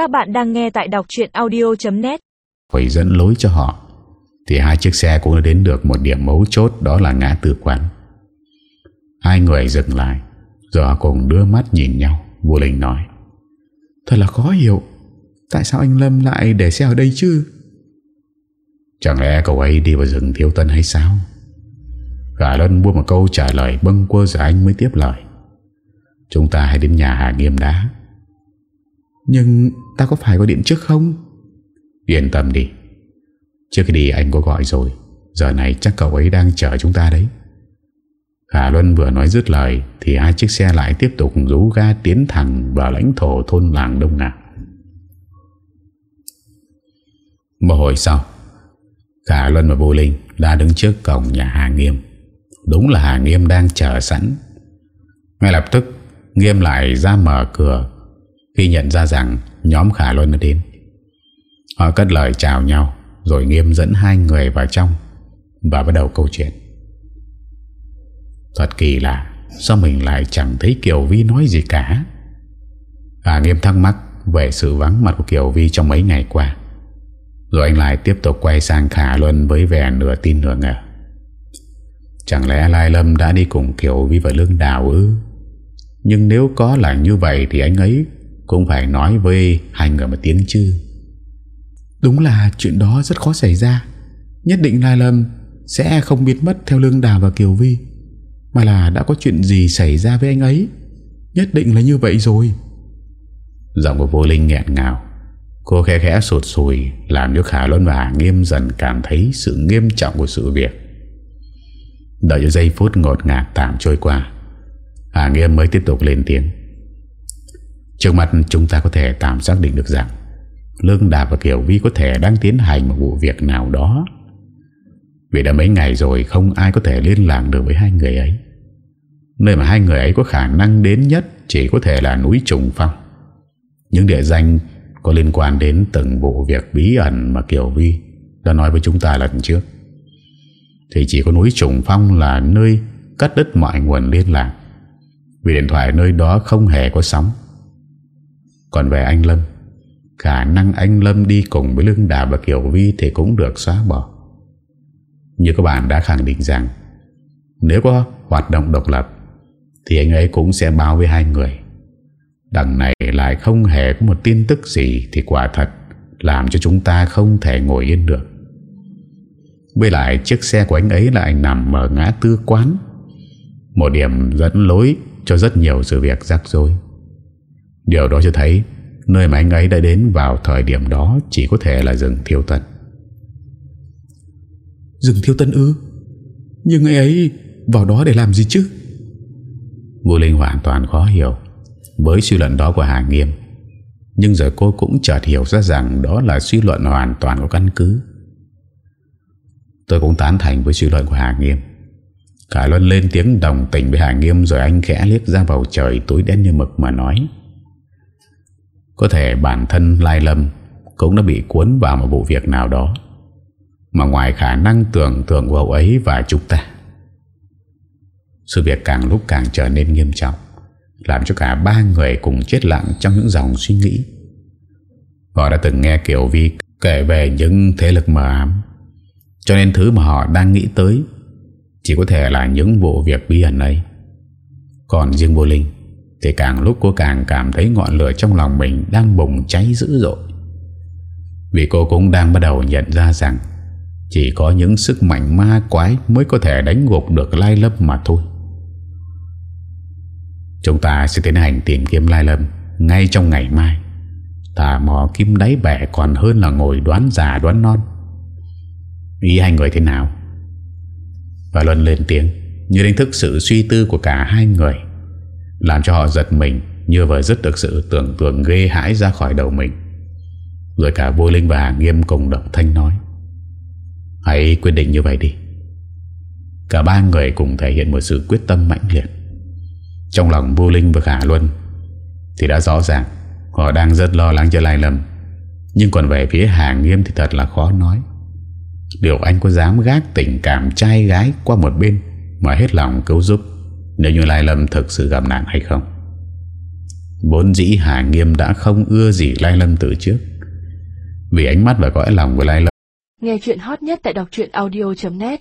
Các bạn đang nghe tại đọc chuyện audio.net Phải dẫn lối cho họ. Thì hai chiếc xe cũng đã đến được một điểm mấu chốt, Đó là ngã tư quán. Hai người dừng lại, Rồi họ cùng đưa mắt nhìn nhau Vô Linh nói, Thật là khó hiểu. Tại sao anh Lâm lại để xe ở đây chứ? Chẳng lẽ cậu ấy đi vào rừng thiếu tân hay sao? Gã Lân buông một câu trả lời bâng quơ rồi anh mới tiếp lời, Chúng ta hãy đến nhà Hà Nghiêm đã. Nhưng ta có phải gọi điện trước không? Yên tâm đi. Trước khi đi anh có gọi rồi. Giờ này chắc cậu ấy đang chờ chúng ta đấy. Hà Luân vừa nói dứt lời Thì hai chiếc xe lại tiếp tục rú ga tiến thẳng vào lãnh thổ thôn làng Đông Ngạc Một hồi sau Hà Luân và Vô Linh đã đứng trước cổng nhà Hà Nghiêm. Đúng là Hà Nghiêm đang chờ sẵn. Ngay lập tức Nghiêm lại ra mở cửa khi nhận ra rằng nhóm Khả Luân đã đến. Họ cất lời chào nhau, Rồi Nghiêm dẫn hai người vào trong Và bắt đầu câu chuyện. Thật kỳ lạ, Sao mình lại chẳng thấy Kiều Vi nói gì cả? Hà Nghiêm thắc mắc Về sự vắng mặt của Kiều Vi trong mấy ngày qua. Rồi anh lại tiếp tục quay sang Khả Luân Với vẻ nửa tin nửa ngờ. Chẳng lẽ Lai Lâm đã đi cùng Kiều Vi và Lương Đào ư? Nhưng nếu có là như vậy Thì anh ấy cũng phải nói với hai người một tiếng chứ. Đúng là chuyện đó rất khó xảy ra. Nhất định Lai Lâm Sẽ không biến mất theo Lương Đào và Kiều Vi Mà là đã có chuyện gì xảy ra với anh ấy Nhất định là như vậy rồi. Giọng của vô linh nghẹn ngào. Cô khẽ khẽ sụt sùi Làm cho Khả Luân và Hà Nghiêm dần cảm thấy Sự nghiêm trọng của sự việc. Đợi cho giây phút ngột ngạt tạm trôi qua Hà Nghiêm mới tiếp tục lên tiếng Trước mặt chúng ta có thể tạm xác định được rằng Lương Đạp và Kiều Vi có thể đang tiến hành một vụ việc nào đó. Vì đã mấy ngày rồi không ai có thể liên lạc được với hai người ấy. Nơi mà hai người ấy có khả năng đến nhất chỉ có thể là núi Trùng Phong. Những địa danh có liên quan đến từng vụ việc bí ẩn mà Kiều Vi đã nói với chúng ta lần trước. Thì chỉ có núi Trùng Phong là nơi cắt đứt mọi nguồn liên lạc. Vì điện thoại nơi đó không hề có sóng. Còn về anh Lâm, Khả năng anh Lâm đi cùng với Lương Đà và Kiều Vi Thì cũng được xóa bỏ. Như các bạn đã khẳng định rằng, Nếu có hoạt động độc lập, Thì anh ấy cũng sẽ báo với hai người. Đằng này lại không hề có một tin tức gì Thì quả thật Làm cho chúng ta không thể ngồi yên được. Với lại chiếc xe của anh ấy lại nằm ở ngã tư quán, Một điểm dẫn lối cho rất nhiều sự việc rắc rối. Điều đó cho thấy Nơi mà anh ấy đã đến vào thời điểm đó Chỉ có thể là rừng thiêu tân. Rừng thiêu tân ư? Nhưng anh ấy vào đó để làm gì chứ? Vô Linh hoàn toàn khó hiểu Với suy luận đó của Hà Nghiêm. Nhưng giờ cô cũng chợt hiểu ra rằng Đó là suy luận hoàn toàn có căn cứ. Tôi cũng tán thành với suy luận của Hà Nghiêm. Cả Luân lên tiếng đồng tình với Hà Nghiêm Rồi anh khẽ liếc ra bầu trời tối đen như mực mà nói có thể bản thân Lai Lâm Cũng đã bị cuốn vào một vụ việc nào đó Mà ngoài khả năng tưởng tượng của cậu ấy và chúng ta. Sự việc càng lúc càng trở nên nghiêm trọng, Làm cho cả ba người cùng chết lặng trong những dòng suy nghĩ. Họ đã từng nghe Kiều Vi kể về những thế lực mờ ám, Cho nên thứ mà họ đang nghĩ tới Chỉ có thể là những vụ việc bí ẩn ấy. Còn riêng vô linh thì càng lúc cô càng cảm thấy ngọn lửa trong lòng mình Đang bùng cháy dữ dội. Vì cô cũng đang bắt đầu nhận ra rằng, Chỉ có những sức mạnh ma quái Mới có thể đánh gục được Lai Lâm mà thôi. Chúng ta sẽ tiến hành tìm kiếm Lai Lâm Ngay trong ngày mai. Tà mò kim đáy bẻ còn hơn là ngồi đoán già đoán non. Ý hai người thế nào? Và Luân lên tiếng, Như đánh thức sự suy tư của cả hai người làm cho họ giật mình Như vừa dứt được sự tưởng tượng ghê hãi ra khỏi đầu mình. Rồi cả vô linh và nghiêm cùng động thanh nói, Hãy quyết định như vậy đi. Cả ba người cùng thể hiện một sự quyết tâm mạnh liệt. Trong lòng vô linh và khả luân Thì đã rõ ràng Họ đang rất lo lắng cho Lai Lâm. Nhưng còn về phía Hà Nghiêm thì thật là khó nói. Điều anh có dám gác tình cảm trai gái qua một bên Mà hết lòng cứu giúp? Nếu như Lai Lâm thực sự gặp nạn hay không? Bốn dĩ Hà Nghiêm đã không ưa gì Lai Lâm từ trước. Vì ánh mắt và cõi lòng của Lai Lâm Nghe chuyện hot nhất tại đọc audio.net